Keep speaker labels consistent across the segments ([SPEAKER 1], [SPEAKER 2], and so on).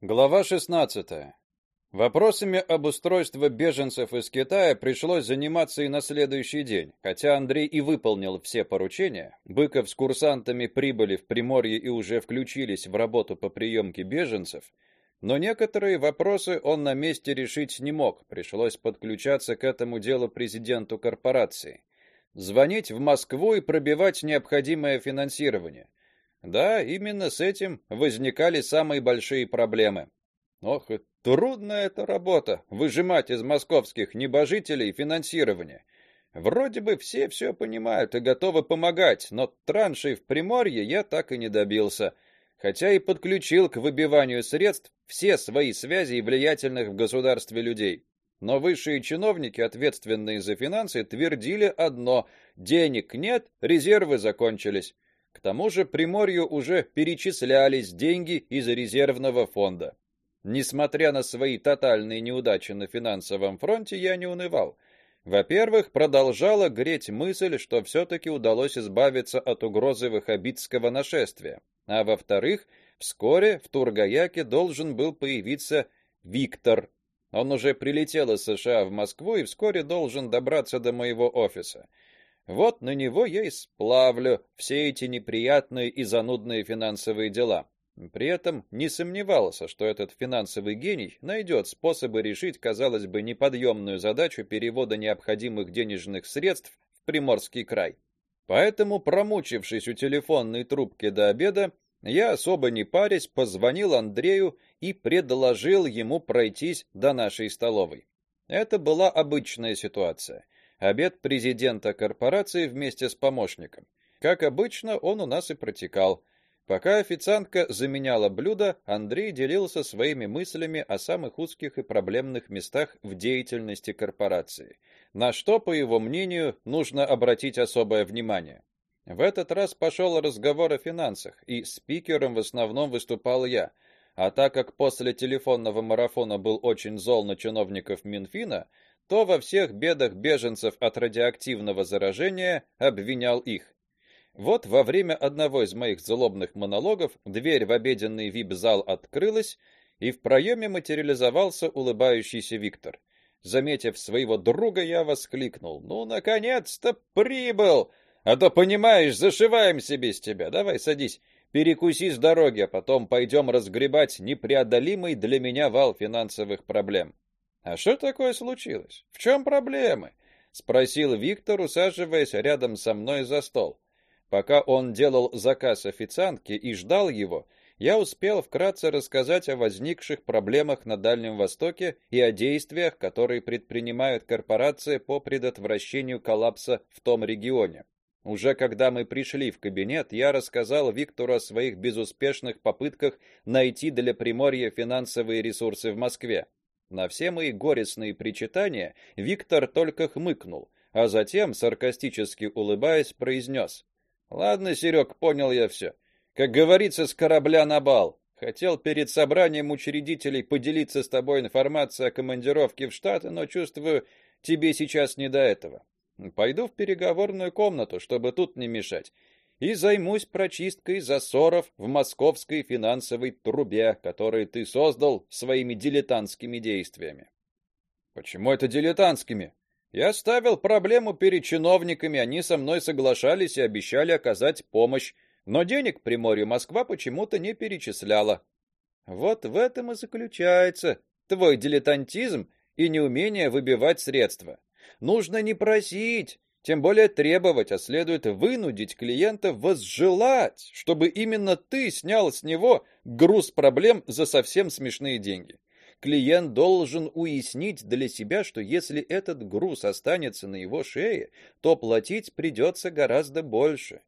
[SPEAKER 1] Глава 16. Вопросами об устройстве беженцев из Китая пришлось заниматься и на следующий день. Хотя Андрей и выполнил все поручения, Быков с курсантами прибыли в Приморье и уже включились в работу по приемке беженцев, но некоторые вопросы он на месте решить не мог. Пришлось подключаться к этому делу президенту корпорации, звонить в Москву и пробивать необходимое финансирование. Да, именно с этим возникали самые большие проблемы. Ох, трудная эта работа выжимать из московских небожителей финансирование. Вроде бы все все понимают и готовы помогать, но траншей в Приморье я так и не добился, хотя и подключил к выбиванию средств все свои связи и влиятельных в государстве людей. Но высшие чиновники, ответственные за финансы, твердили одно: денег нет, резервы закончились. К тому же Приморью уже перечислялись деньги из резервного фонда. Несмотря на свои тотальные неудачи на финансовом фронте, я не унывал. Во-первых, продолжала греть мысль, что все таки удалось избавиться от угрозы ваххабитского нашествия. А во-вторых, вскоре в Тургаяке должен был появиться Виктор. Он уже прилетел из США в Москву и вскоре должен добраться до моего офиса. Вот на него я и сплавлю все эти неприятные и занудные финансовые дела. При этом не сомневался, что этот финансовый гений найдет способы решить, казалось бы, неподъемную задачу перевода необходимых денежных средств в Приморский край. Поэтому, промучившись у телефонной трубки до обеда, я особо не парясь позвонил Андрею и предложил ему пройтись до нашей столовой. Это была обычная ситуация обед президента корпорации вместе с помощником. Как обычно, он у нас и протекал. Пока официантка заменяла блюда, Андрей делился своими мыслями о самых узких и проблемных местах в деятельности корпорации, на что, по его мнению, нужно обратить особое внимание. В этот раз пошел разговор о финансах, и спикером в основном выступал я. А так как после телефонного марафона был очень зол на чиновников Минфина, то во всех бедах беженцев от радиоактивного заражения обвинял их. Вот во время одного из моих злобных монологов дверь в обеденный вип-зал открылась, и в проеме материализовался улыбающийся Виктор. Заметив своего друга, я воскликнул: "Ну наконец-то прибыл! А то понимаешь, зашиваемся без тебя. Давай садись, перекуси с дороги, а потом пойдем разгребать непреодолимый для меня вал финансовых проблем". А что такое случилось? В чем проблемы? спросил Виктор, усаживаясь рядом со мной за стол. Пока он делал заказ официантке и ждал его, я успел вкратце рассказать о возникших проблемах на Дальнем Востоке и о действиях, которые предпринимают корпорации по предотвращению коллапса в том регионе. Уже когда мы пришли в кабинет, я рассказал Виктору о своих безуспешных попытках найти для Приморья финансовые ресурсы в Москве. На все мои горестные причитания Виктор только хмыкнул, а затем, саркастически улыбаясь, произнес. Ладно, Серег, понял я все. Как говорится, с корабля на бал. Хотел перед собранием учредителей поделиться с тобой информацией о командировке в Штаты, но чувствую, тебе сейчас не до этого. Пойду в переговорную комнату, чтобы тут не мешать и займусь прочисткой засоров в московской финансовой трубе, которые ты создал своими дилетантскими действиями. Почему это дилетантскими? Я ставил проблему перед чиновниками, они со мной соглашались и обещали оказать помощь, но денег Приморью Москва почему-то не перечисляла. Вот в этом и заключается твой дилетантизм и неумение выбивать средства. Нужно не просить, тем более требовать, а следует вынудить клиента возжелать, чтобы именно ты снял с него груз проблем за совсем смешные деньги. Клиент должен уяснить для себя, что если этот груз останется на его шее, то платить придется гораздо больше.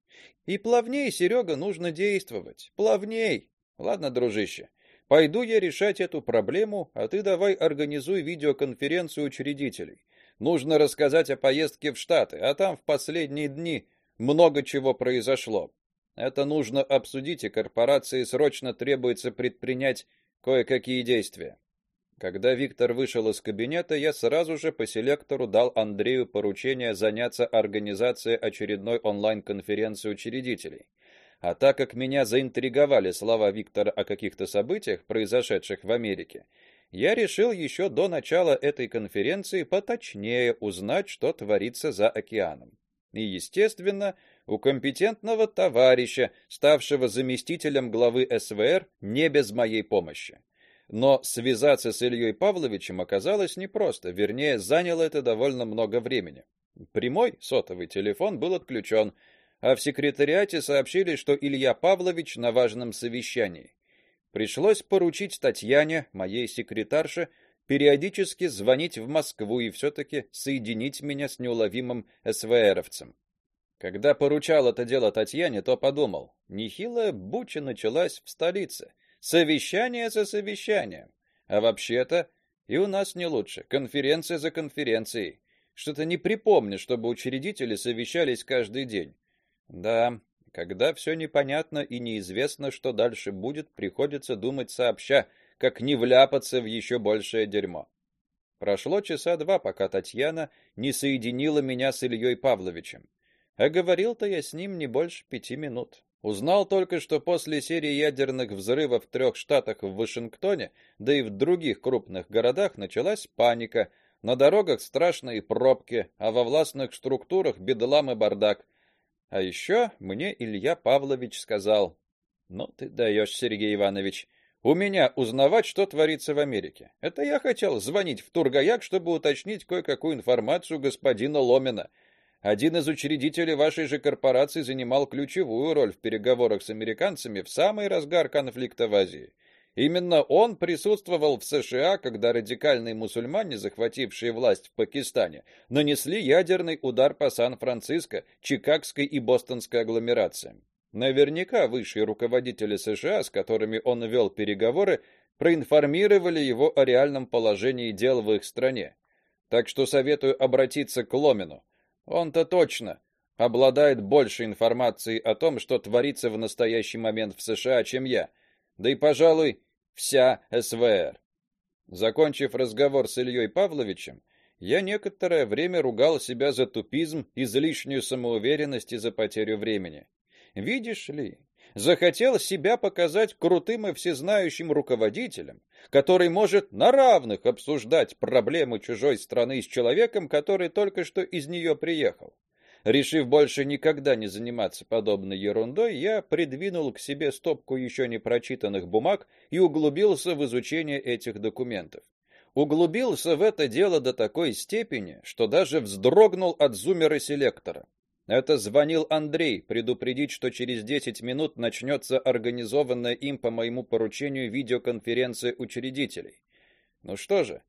[SPEAKER 1] И плавней, Серега, нужно действовать. Плавней. Ладно, дружище. Пойду я решать эту проблему, а ты давай организуй видеоконференцию учредителей. Нужно рассказать о поездке в Штаты, а там в последние дни много чего произошло. Это нужно обсудить, и корпорации срочно требуется предпринять кое-какие действия. Когда Виктор вышел из кабинета, я сразу же по селектору дал Андрею поручение заняться организацией очередной онлайн-конференции учредителей. А так как меня заинтриговали слова Виктора о каких-то событиях, произошедших в Америке, я решил еще до начала этой конференции поточнее узнать, что творится за океаном. И, естественно, у компетентного товарища, ставшего заместителем главы СВР, не без моей помощи. Но связаться с Ильей Павловичем оказалось непросто, вернее, заняло это довольно много времени. Прямой сотовый телефон был отключен, а в секретариате сообщили, что Илья Павлович на важном совещании. Пришлось поручить Татьяне, моей секретарше, периодически звонить в Москву и все таки соединить меня с неуловимым СВРовцем. Когда поручал это дело Татьяне, то подумал: нехилая буча началась в столице. Совещание за совещанием. А вообще-то и у нас не лучше. Конференция за конференцией. Что-то не припомню, чтобы учредители совещались каждый день. Да, когда все непонятно и неизвестно, что дальше будет, приходится думать сообща, как не вляпаться в еще большее дерьмо. Прошло часа два, пока Татьяна не соединила меня с Ильей Павловичем. А говорил-то я с ним не больше пяти минут. Узнал только, что после серии ядерных взрывов в трех штатах в Вашингтоне, да и в других крупных городах началась паника. На дорогах страшные пробки, а во властных структурах бедлам и бардак. А еще мне Илья Павлович сказал: "Ну ты даешь, Сергей Иванович, у меня узнавать, что творится в Америке. Это я хотел звонить в Тургаяк, чтобы уточнить кое-какую информацию господина Ломина. Один из учредителей вашей же корпорации занимал ключевую роль в переговорах с американцами в самый разгар конфликта в Азии. Именно он присутствовал в США, когда радикальные мусульмане, захватившие власть в Пакистане, нанесли ядерный удар по Сан-Франциско, Чикагской и Бостонской агломерациям. Наверняка высшие руководители США, с которыми он вел переговоры, проинформировали его о реальном положении дел в их стране. Так что советую обратиться к Ломину. Он-то точно обладает больше информацией о том, что творится в настоящий момент в США, чем я. Да и, пожалуй, вся СВР. Закончив разговор с Ильей Павловичем, я некоторое время ругал себя за тупизм, излишнюю самоуверенность и за потерю времени. Видишь ли, захотел себя показать крутым и всезнающим руководителем, который может на равных обсуждать проблемы чужой страны с человеком, который только что из нее приехал. Решив больше никогда не заниматься подобной ерундой, я придвинул к себе стопку еще не прочитанных бумаг и углубился в изучение этих документов. Углубился в это дело до такой степени, что даже вздрогнул от зуммера селектора. Это звонил Андрей предупредить, что через 10 минут начнется организованная им по моему поручению видеоконференция учредителей. Ну что же,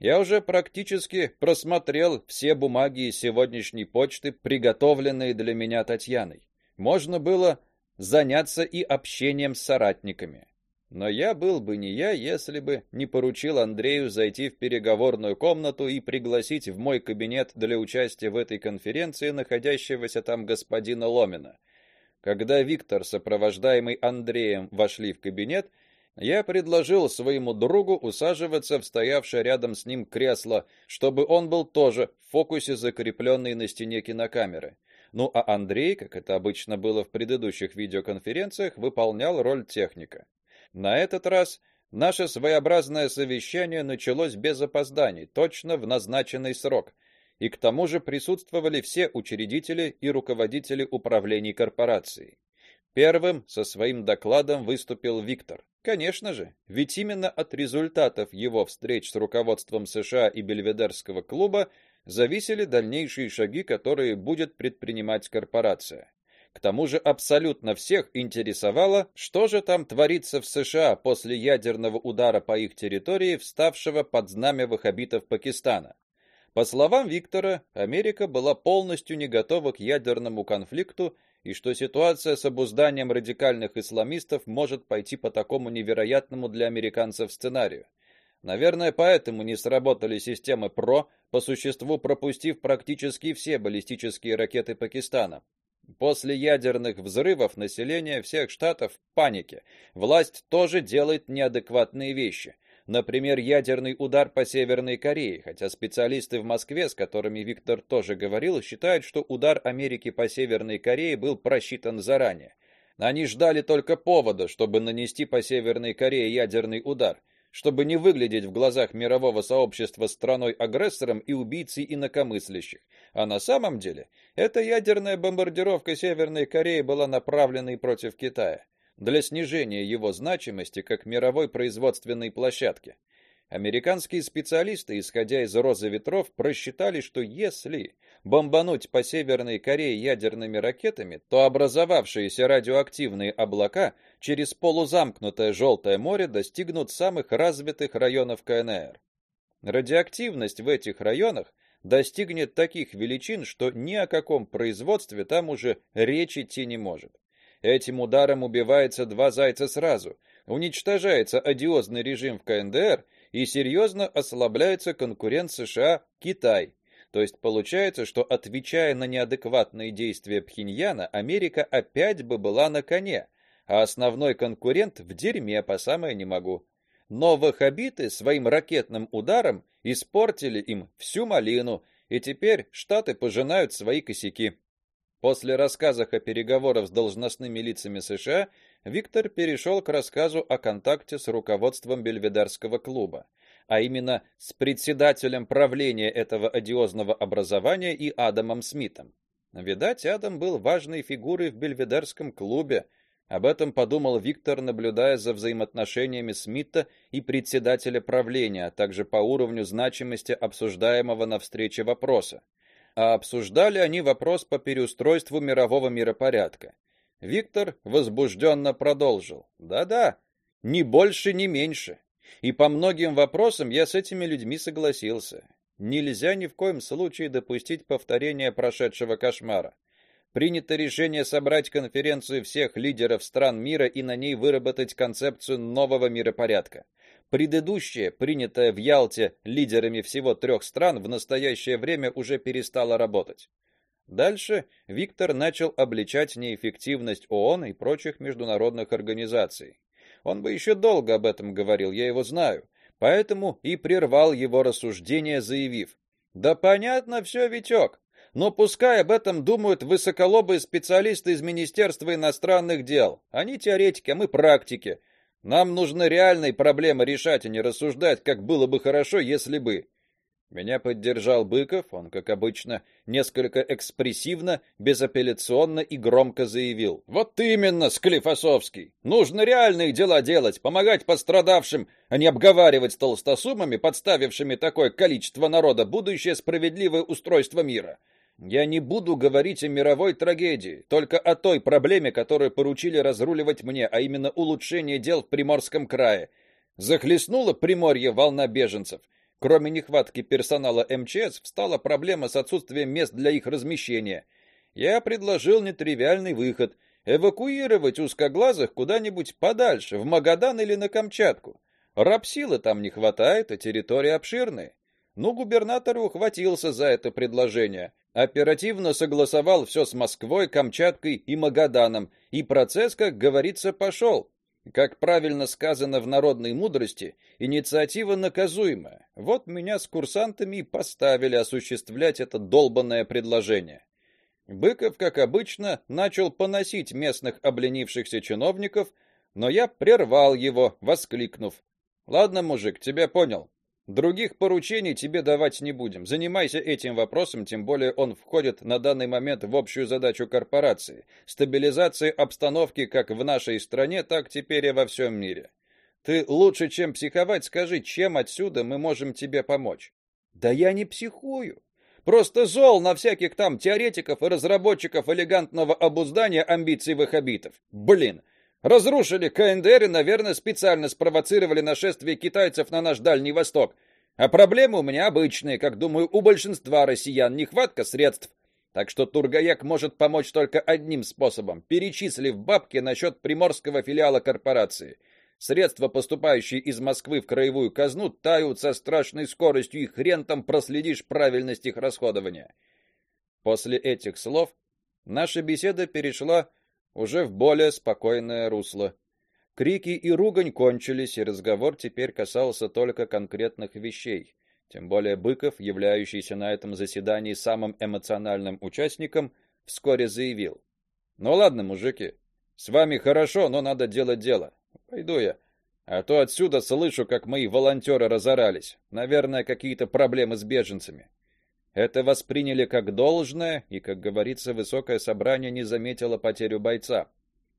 [SPEAKER 1] я уже практически просмотрел все бумаги из сегодняшней почты, приготовленные для меня Татьяной. Можно было заняться и общением с соратниками. Но я был бы не я, если бы не поручил Андрею зайти в переговорную комнату и пригласить в мой кабинет для участия в этой конференции находящегося там господина Ломина. Когда Виктор, сопровождаемый Андреем, вошли в кабинет, я предложил своему другу усаживаться в стоявшее рядом с ним кресло, чтобы он был тоже в фокусе закрепленной на стене кинокамеры. Ну а Андрей, как это обычно было в предыдущих видеоконференциях, выполнял роль техника. На этот раз наше своеобразное совещание началось без опозданий, точно в назначенный срок. И к тому же присутствовали все учредители и руководители управлений корпорацией. Первым со своим докладом выступил Виктор. Конечно же, ведь именно от результатов его встреч с руководством США и Бельведерского клуба зависели дальнейшие шаги, которые будет предпринимать корпорация. К тому же абсолютно всех интересовало, что же там творится в США после ядерного удара по их территории, вставшего под знамя ваххабитов Пакистана. По словам Виктора, Америка была полностью не готова к ядерному конфликту и что ситуация с обузданием радикальных исламистов может пойти по такому невероятному для американцев сценарию. Наверное, поэтому не сработали системы ПРО, по существу пропустив практически все баллистические ракеты Пакистана. После ядерных взрывов население всех штатов в панике. Власть тоже делает неадекватные вещи. Например, ядерный удар по Северной Корее, хотя специалисты в Москве, с которыми Виктор тоже говорил, считают, что удар Америки по Северной Корее был просчитан заранее. Они ждали только повода, чтобы нанести по Северной Корее ядерный удар, чтобы не выглядеть в глазах мирового сообщества страной-агрессором и убийцей инакомыслящих. А на самом деле, эта ядерная бомбардировка Северной Кореи была направлена против Китая для снижения его значимости как мировой производственной площадки. Американские специалисты, исходя из розы ветров, просчитали, что если бомбануть по Северной Корее ядерными ракетами, то образовавшиеся радиоактивные облака через полузамкнутое Желтое море достигнут самых развитых районов КНР. Радиоактивность в этих районах достигнет таких величин, что ни о каком производстве там уже речи идти не может. Этим ударом убивается два зайца сразу. Уничтожается одиозный режим в КНДР и серьезно ослабляется конкурент США Китай. То есть получается, что отвечая на неадекватные действия Пхеньяна, Америка опять бы была на коне, а основной конкурент в дерьме по самое не могу. Но ваххабиты своим ракетным ударом испортили им всю малину, и теперь штаты пожинают свои косяки. После рассказа о переговорах с должностными лицами США Виктор перешел к рассказу о контакте с руководством Бельведерского клуба, а именно с председателем правления этого одиозного образования и Адамом Смитом. Видать, Адам был важной фигурой в Бельведерском клубе. Об этом подумал Виктор, наблюдая за взаимоотношениями Смита и председателя правления, а также по уровню значимости обсуждаемого на встрече вопроса а обсуждали они вопрос по переустройству мирового миропорядка. Виктор возбужденно продолжил: "Да-да, ни больше, ни меньше. И по многим вопросам я с этими людьми согласился. Нельзя ни в коем случае допустить повторения прошедшего кошмара. Принято решение собрать конференцию всех лидеров стран мира и на ней выработать концепцию нового миропорядка. Предыдущее, принятое в Ялте лидерами всего трех стран, в настоящее время уже перестало работать. Дальше Виктор начал обличать неэффективность ООН и прочих международных организаций. Он бы еще долго об этом говорил, я его знаю, поэтому и прервал его рассуждения, заявив: "Да понятно все, Витек. Но пускай об этом думают высоколобые специалисты из Министерства иностранных дел. Они теоретики, а мы практики. Нам нужно реальные проблемы решать, а не рассуждать, как было бы хорошо, если бы. Меня поддержал Быков, он, как обычно, несколько экспрессивно, безапелляционно и громко заявил: "Вот именно, Склифосовский. Нужно реальные дела делать, помогать пострадавшим, а не обговаривать с толстосумами, подставившими такое количество народа, будущее справедливое устройство мира. Я не буду говорить о мировой трагедии, только о той проблеме, которую поручили разруливать мне, а именно улучшение дел в Приморском крае. Захлестнула Приморье волна беженцев. Кроме нехватки персонала МЧС, встала проблема с отсутствием мест для их размещения. Я предложил нетривиальный выход эвакуировать узкоглазых куда-нибудь подальше, в Магадан или на Камчатку. Рабсилы там не хватает, а территория обширная. Ну, губернатор ухватился за это предложение. Оперативно согласовал все с Москвой, Камчаткой и Магаданом, и процесс, как говорится, пошел. Как правильно сказано в народной мудрости, инициатива наказуема. Вот меня с курсантами и поставили осуществлять это долбанное предложение. Быков, как обычно, начал поносить местных обленившихся чиновников, но я прервал его, воскликнув: "Ладно, мужик, тебя понял. Других поручений тебе давать не будем. Занимайся этим вопросом, тем более он входит на данный момент в общую задачу корпорации стабилизации обстановки как в нашей стране, так теперь и во всем мире. Ты лучше, чем психовать, скажи, чем отсюда мы можем тебе помочь? Да я не психую. Просто зол на всяких там теоретиков и разработчиков элегантного обуздания амбиций ваххабитов. Блин, Разрушили КНДР и, наверное, специально спровоцировали нашествие китайцев на наш Дальний Восток. А проблемы у меня обычные, как думаю, у большинства россиян нехватка средств. Так что Тургаяк может помочь только одним способом, перечислив бабки на счет приморского филиала корпорации. Средства, поступающие из Москвы в краевую казну, тают со страшной скоростью, и хрен там проследишь правильность их расходования. После этих слов наша беседа перешла уже в более спокойное русло. Крики и ругань кончились, и разговор теперь касался только конкретных вещей. Тем более Быков, являющийся на этом заседании самым эмоциональным участником, вскоре заявил: "Ну ладно, мужики, С вами хорошо, но надо делать дело. Пойду я. А то отсюда слышу, как мои волонтеры разорались. Наверное, какие-то проблемы с беженцами. Это восприняли как должное, и, как говорится, высокое собрание не заметило потерю бойца.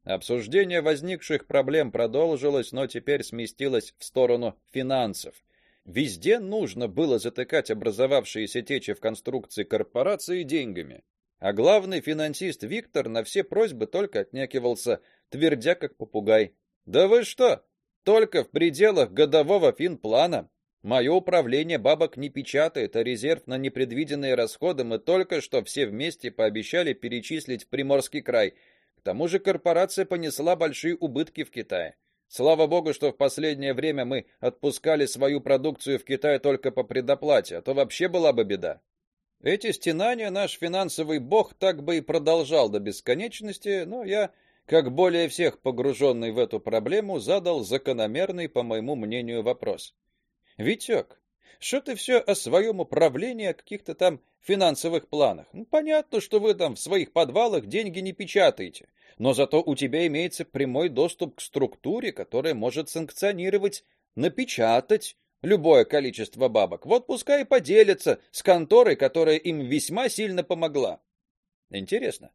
[SPEAKER 1] Обсуждение возникших проблем продолжилось, но теперь сместилось в сторону финансов. Везде нужно было затыкать образовавшиеся течи в конструкции корпорации деньгами. А главный финансист Виктор на все просьбы только отнекивался, твердя как попугай: "Да вы что? Только в пределах годового финплана. Мое управление бабок не печатает, а резерв на непредвиденные расходы мы только что все вместе пообещали перечислить в Приморский край. К тому же корпорация понесла большие убытки в Китае. Слава богу, что в последнее время мы отпускали свою продукцию в Китай только по предоплате, а то вообще была бы беда. Эти стенания наш финансовый бог так бы и продолжал до бесконечности, но я как более всех погруженный в эту проблему, задал закономерный, по моему мнению, вопрос. Витек, что ты все о своем управлении, о каких-то там финансовых планах? Ну, понятно, что вы там в своих подвалах деньги не печатаете, но зато у тебя имеется прямой доступ к структуре, которая может санкционировать, напечатать любое количество бабок. Вот пускай и поделятся с конторой, которая им весьма сильно помогла. Интересно,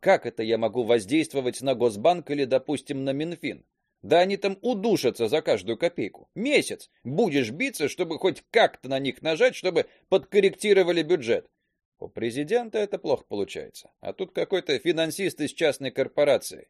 [SPEAKER 1] как это я могу воздействовать на Госбанк или, допустим, на Минфин? Да они там удушатся за каждую копейку. Месяц будешь биться, чтобы хоть как-то на них нажать, чтобы подкорректировали бюджет. У президента это плохо получается. А тут какой-то финансист из частной корпорации.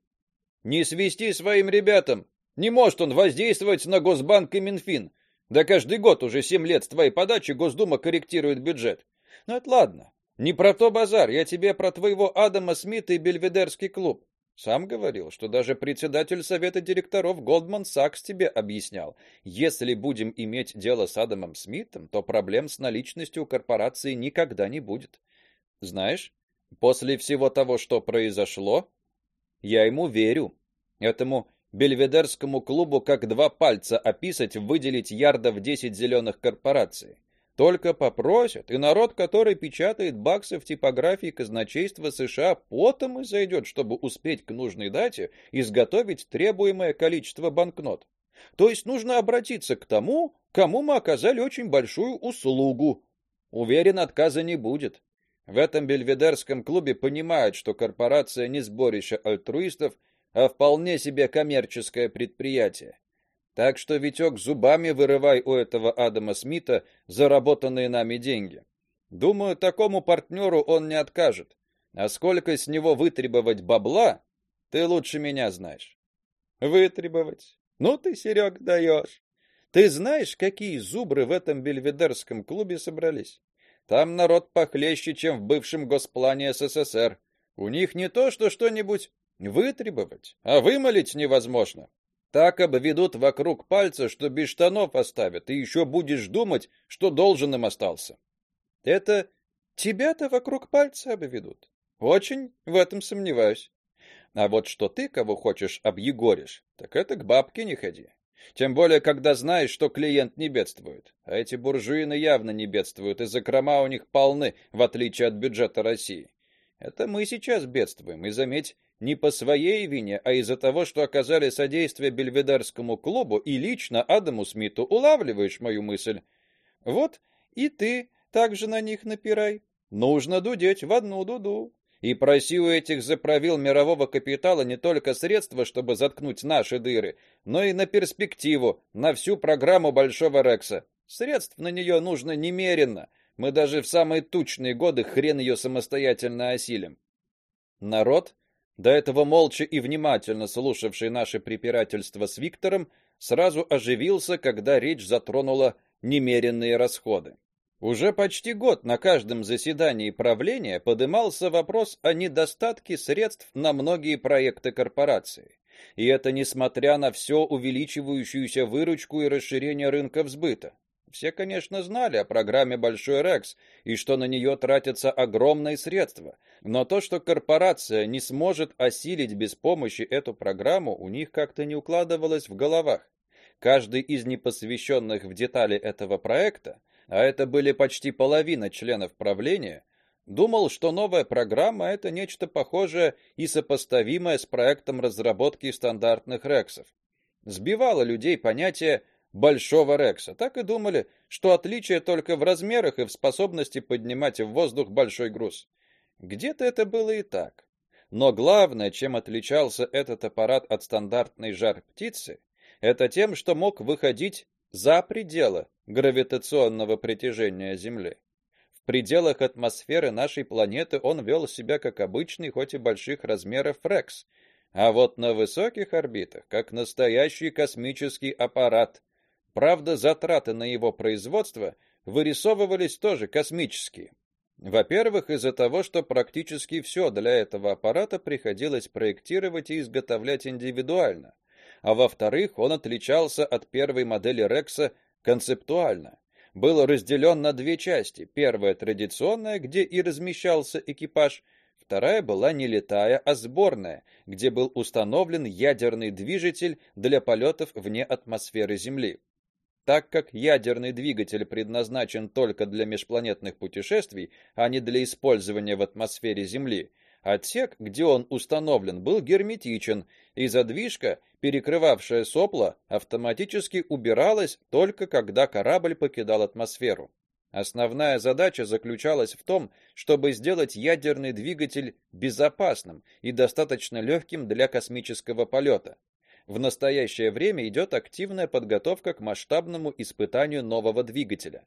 [SPEAKER 1] Не свести своим ребятам. Не может он воздействовать на Госбанк и Минфин. Да каждый год уже семь лет с твоей подачи Госдума корректирует бюджет. Ну это ладно. Не про то базар, я тебе про твоего Адама Смита и Бельведерский клуб. Сам говорил, что даже председатель совета директоров Goldman Sachs тебе объяснял. Если будем иметь дело с Адамом Смитом, то проблем с наличностью у корпорации никогда не будет. Знаешь, после всего того, что произошло, я ему верю. Этому Бельведерскому клубу как два пальца описать, выделить ярдов 10 зеленых корпораций. Только попросят, и народ, который печатает баксы в типографии казначейства США, потом и зайдет, чтобы успеть к нужной дате изготовить требуемое количество банкнот. То есть нужно обратиться к тому, кому мы оказали очень большую услугу. Уверен, отказа не будет. В этом бельведерском клубе понимают, что корпорация не сборище альтруистов, а вполне себе коммерческое предприятие. Так что, Витек, зубами вырывай у этого Адама Смита заработанные нами деньги. Думаю, такому партнеру он не откажет. А сколько с него вытребовать бабла, ты лучше меня знаешь. Вытребовать? Ну ты, Серег, даешь. Ты знаешь, какие зубры в этом бельведерском клубе собрались? Там народ похлеще, чем в бывшем госплане СССР. У них не то, что что-нибудь вытребовать, а вымолить невозможно. Так обведут вокруг пальца, что без штанов оставят, и еще будешь думать, что должен им остался. Это тебя-то вокруг пальца обведут. Очень в этом сомневаюсь. А вот что ты кого хочешь объегоришь, так это к бабке не ходи. Тем более, когда знаешь, что клиент не бедствует. А эти буржуины явно не бедствуют, и закрома у них полны, в отличие от бюджета России. Это мы сейчас бедствуем, и заметь, не по своей вине, а из-за того, что оказали содействие Бельведерскому клубу и лично Адаму Смиту. Улавливаешь мою мысль? Вот и ты также на них напирай. Нужно дудеть в одну дуду. И проси у этих заправил мирового капитала не только средства, чтобы заткнуть наши дыры, но и на перспективу, на всю программу Большого Рекса. Средств на нее нужно немерено. Мы даже в самые тучные годы хрен ее самостоятельно осилим. Народ до этого молча и внимательно слушавший наше препирательство с Виктором, сразу оживился, когда речь затронула немеренные расходы. Уже почти год на каждом заседании правления подымался вопрос о недостатке средств на многие проекты корпорации. И это несмотря на все увеличивающуюся выручку и расширение рынков сбыта. Все, конечно, знали о программе Большой Рекс и что на нее тратятся огромные средства, но то, что корпорация не сможет осилить без помощи эту программу, у них как-то не укладывалось в головах. Каждый из непосвященных в детали этого проекта, а это были почти половина членов правления, Думал, что новая программа это нечто похожее и сопоставимое с проектом разработки стандартных рексов. Сбивало людей понятие большого рекса. Так и думали, что отличие только в размерах и в способности поднимать в воздух большой груз. Где-то это было и так. Но главное, чем отличался этот аппарат от стандартной жар-птицы, это тем, что мог выходить за пределы гравитационного притяжения Земли пределах атмосферы нашей планеты он вел себя как обычный, хоть и больших размеров Рекс, а вот на высоких орбитах как настоящий космический аппарат. Правда, затраты на его производство вырисовывались тоже космические. Во-первых, из-за того, что практически все для этого аппарата приходилось проектировать и изготовлять индивидуально. А во-вторых, он отличался от первой модели Рекса концептуально был разделен на две части. Первая традиционная, где и размещался экипаж, вторая была не летая, а сборная, где был установлен ядерный двигатель для полетов вне атмосферы Земли. Так как ядерный двигатель предназначен только для межпланетных путешествий, а не для использования в атмосфере Земли, отсек, где он установлен, был герметичен, и задвижка перекрывавшая сопла, автоматически убиралась только когда корабль покидал атмосферу. Основная задача заключалась в том, чтобы сделать ядерный двигатель безопасным и достаточно легким для космического полета. В настоящее время идет активная подготовка к масштабному испытанию нового двигателя.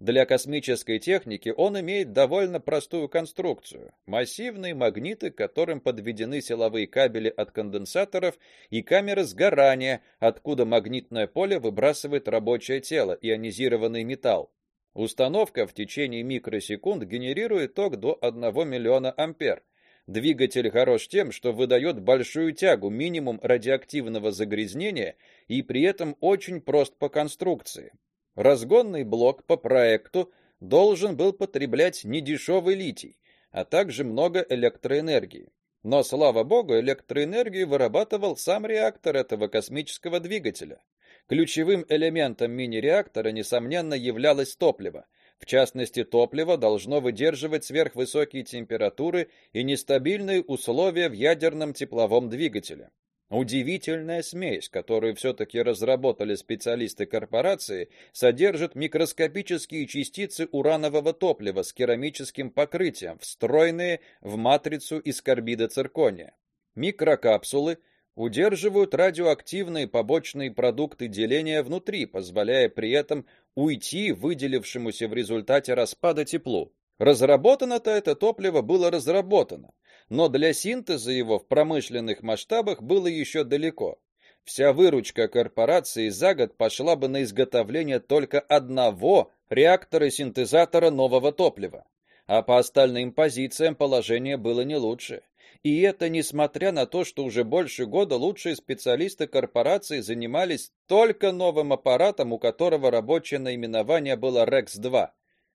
[SPEAKER 1] Для космической техники он имеет довольно простую конструкцию: массивные магниты, к которым подведены силовые кабели от конденсаторов, и камеры сгорания, откуда магнитное поле выбрасывает рабочее тело, ионизированный металл. Установка в течение микросекунд генерирует ток до 1 миллиона ампер. Двигатель хорош тем, что выдает большую тягу, минимум радиоактивного загрязнения и при этом очень прост по конструкции. Разгонный блок по проекту должен был потреблять недешевый литий, а также много электроэнергии. Но слава богу, электроэнергию вырабатывал сам реактор этого космического двигателя. Ключевым элементом мини-реактора несомненно являлось топливо. В частности, топливо должно выдерживать сверхвысокие температуры и нестабильные условия в ядерном тепловом двигателе. Удивительная смесь, которую все таки разработали специалисты корпорации, содержит микроскопические частицы уранового топлива с керамическим покрытием, встроенные в матрицу из карбида циркония. Микрокапсулы удерживают радиоактивные побочные продукты деления внутри, позволяя при этом уйти выделившемуся в результате распада теплу. Разработано-то это топливо было разработано, но для синтеза его в промышленных масштабах было еще далеко. Вся выручка корпорации за год пошла бы на изготовление только одного реактора-синтезатора нового топлива. А по остальным позициям положение было не лучше. И это несмотря на то, что уже больше года лучшие специалисты корпорации занимались только новым аппаратом, у которого рабочее наименование было Рекс-2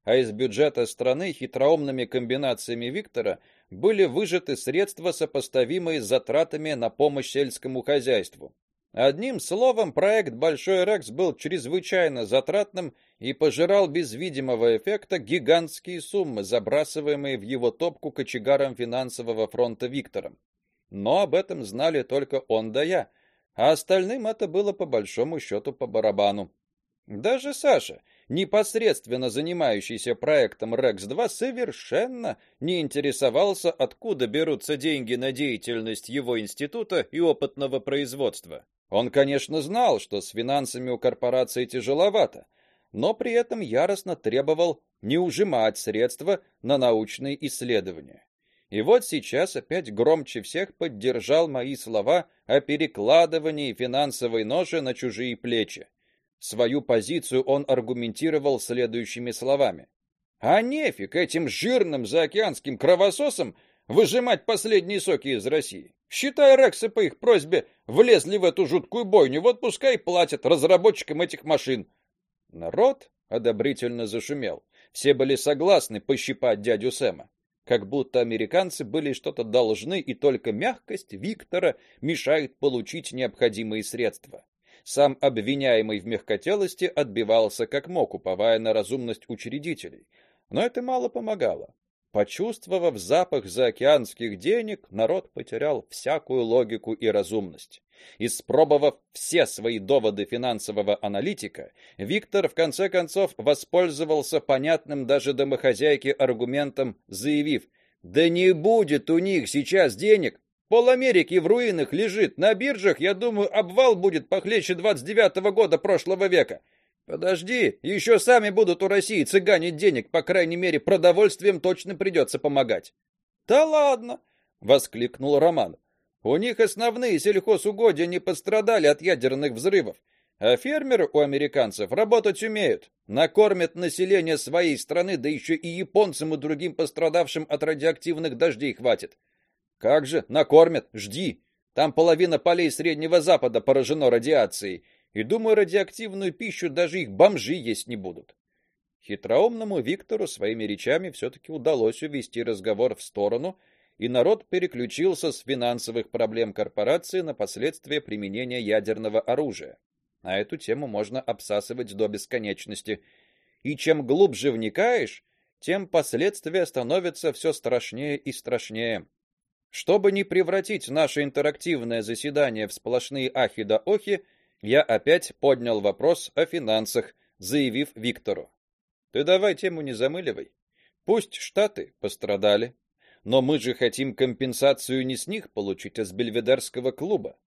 [SPEAKER 1] а из бюджета страны хитроумными комбинациями Виктора были выжаты средства, сопоставимые с затратами на помощь сельскому хозяйству. Одним словом, проект Большой Рекс был чрезвычайно затратным и пожирал без видимого эффекта гигантские суммы, забрасываемые в его топку кочегаром финансового фронта Виктором. Но об этом знали только он да я, а остальным это было по большому счету по барабану. Даже Саша, непосредственно занимающийся проектом Рекс-2, совершенно не интересовался, откуда берутся деньги на деятельность его института и опытного производства. Он, конечно, знал, что с финансами у корпорации тяжеловато, но при этом яростно требовал не ужимать средства на научные исследования. И вот сейчас опять громче всех поддержал мои слова о перекладывании финансовой ноши на чужие плечи. Свою позицию он аргументировал следующими словами: "А нефиг этим жирным заокеанским кровососам выжимать последние соки из России. Считай, рексы по их просьбе влезли в эту жуткую бойню, вот пускай платят разработчикам этих машин". Народ одобрительно зашумел. Все были согласны пощипать дядю Сэма, как будто американцы были что-то должны, и только мягкость Виктора мешает получить необходимые средства. Сам обвиняемый в мягкотелости отбивался как мог, уповая на разумность учредителей. Но это мало помогало. Почувствовав запах заокеанских денег, народ потерял всякую логику и разумность. Испробовав все свои доводы финансового аналитика, Виктор в конце концов воспользовался понятным даже домохозяйке аргументом, заявив: "Да не будет у них сейчас денег. Пол Америки в руинах лежит, на биржах, я думаю, обвал будет похлеще 29-го года прошлого века. Подожди, еще сами будут у России цыганить денег, по крайней мере, продовольствием точно придется помогать. Да ладно, воскликнул Роман. У них основные сельхозугодья не пострадали от ядерных взрывов, а фермеры у американцев работать умеют, накормят население своей страны, да еще и японцам и другим пострадавшим от радиоактивных дождей хватит. Как же, накормят, жди. Там половина полей Среднего Запада поражено радиацией, и, думаю, радиоактивную пищу даже их бомжи есть не будут. Хитроумному Виктору своими речами все таки удалось увести разговор в сторону, и народ переключился с финансовых проблем корпорации на последствия применения ядерного оружия. А эту тему можно обсасывать до бесконечности. И чем глубже вникаешь, тем последствия становятся все страшнее и страшнее. Чтобы не превратить наше интерактивное заседание в сплошные ахи да охи, я опять поднял вопрос о финансах, заявив Виктору: "Ты давай тему не замыливай. Пусть штаты пострадали, но мы же хотим компенсацию не с них получить, а с Бельведерского клуба.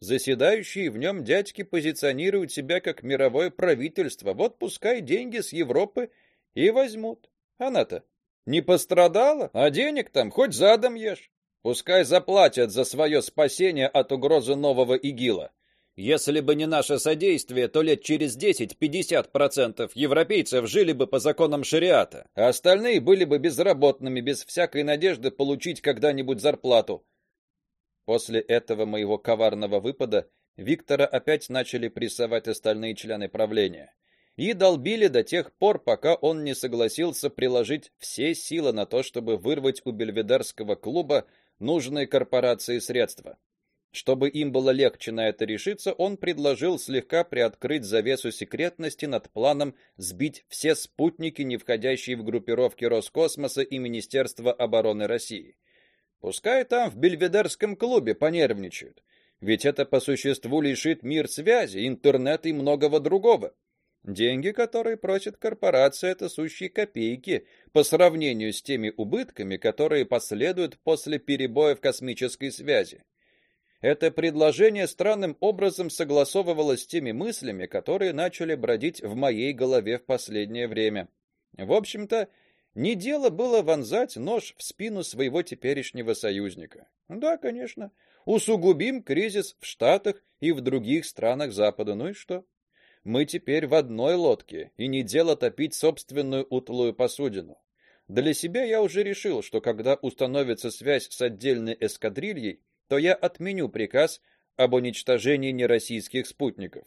[SPEAKER 1] Заседающие в нем дядьки позиционируют себя как мировое правительство. Вот пускай деньги с Европы и возьмут. Она-то не пострадала, а денег там хоть задом ешь. Пускай заплатят за свое спасение от угрозы нового ИГИЛа. Если бы не наше содействие, то лет через 10-50% европейцев жили бы по законам шариата, а остальные были бы безработными, без всякой надежды получить когда-нибудь зарплату. После этого моего коварного выпада Виктора опять начали прессовать остальные члены правления и долбили до тех пор, пока он не согласился приложить все силы на то, чтобы вырвать у Бельведерского клуба нужные корпорации средства. Чтобы им было легче на это решиться, он предложил слегка приоткрыть завесу секретности над планом сбить все спутники, не входящие в группировки Роскосмоса и Министерства обороны России. Пускай там в Бельведерском клубе понервничают, ведь это по существу лишит мир связи, интернет и многого другого. Деньги, которые просит корпорация, это сущие копейки по сравнению с теми убытками, которые последуют после перебоев космической связи. Это предложение странным образом согласовывалось с теми мыслями, которые начали бродить в моей голове в последнее время. В общем-то, не дело было вонзать нож в спину своего теперешнего союзника. Да, конечно, усугубим кризис в Штатах и в других странах Запада, ну и что? Мы теперь в одной лодке, и не дело топить собственную утлую посудину. Для себя я уже решил, что когда установится связь с отдельной эскадрильей, то я отменю приказ об уничтожении нероссийских спутников.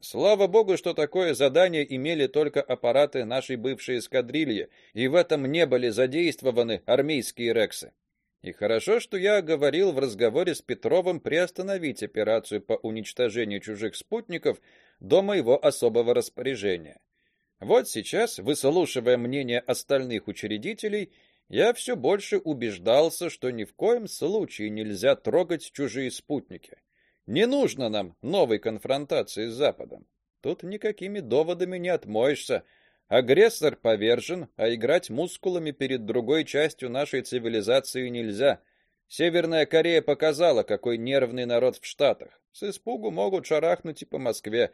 [SPEAKER 1] Слава богу, что такое задание имели только аппараты нашей бывшей эскадрильи, и в этом не были задействованы армейские рексы. И хорошо, что я говорил в разговоре с Петровым приостановить операцию по уничтожению чужих спутников до моего особого распоряжения. Вот сейчас, выслушивая мнение остальных учредителей, я все больше убеждался, что ни в коем случае нельзя трогать чужие спутники. Не нужно нам новой конфронтации с Западом. Тут никакими доводами не отмоешься. Агрессор повержен, а играть мускулами перед другой частью нашей цивилизации нельзя. Северная Корея показала, какой нервный народ в Штатах. С испугу могут шарахнуть и по Москве.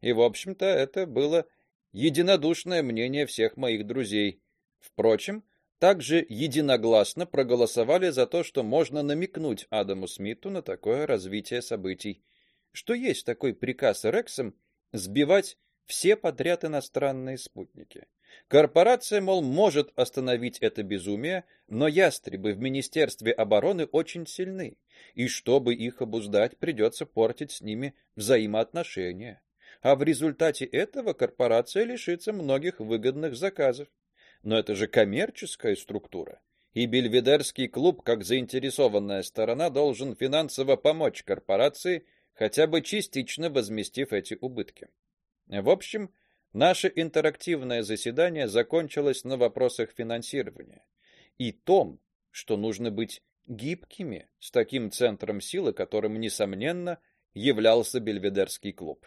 [SPEAKER 1] И, в общем-то, это было единодушное мнение всех моих друзей. Впрочем, также единогласно проголосовали за то, что можно намекнуть Адаму Смиту на такое развитие событий, что есть такой приказ Рексом сбивать все подряд иностранные спутники. Корпорация, мол, может остановить это безумие, но ястребы в Министерстве обороны очень сильны, и чтобы их обуздать, придется портить с ними взаимоотношения. А в результате этого корпорация лишится многих выгодных заказов. Но это же коммерческая структура. И Бельведерский клуб, как заинтересованная сторона, должен финансово помочь корпорации, хотя бы частично возместив эти убытки. В общем, наше интерактивное заседание закончилось на вопросах финансирования. и том, что нужно быть гибкими с таким центром силы, которым несомненно являлся Бельведерский клуб.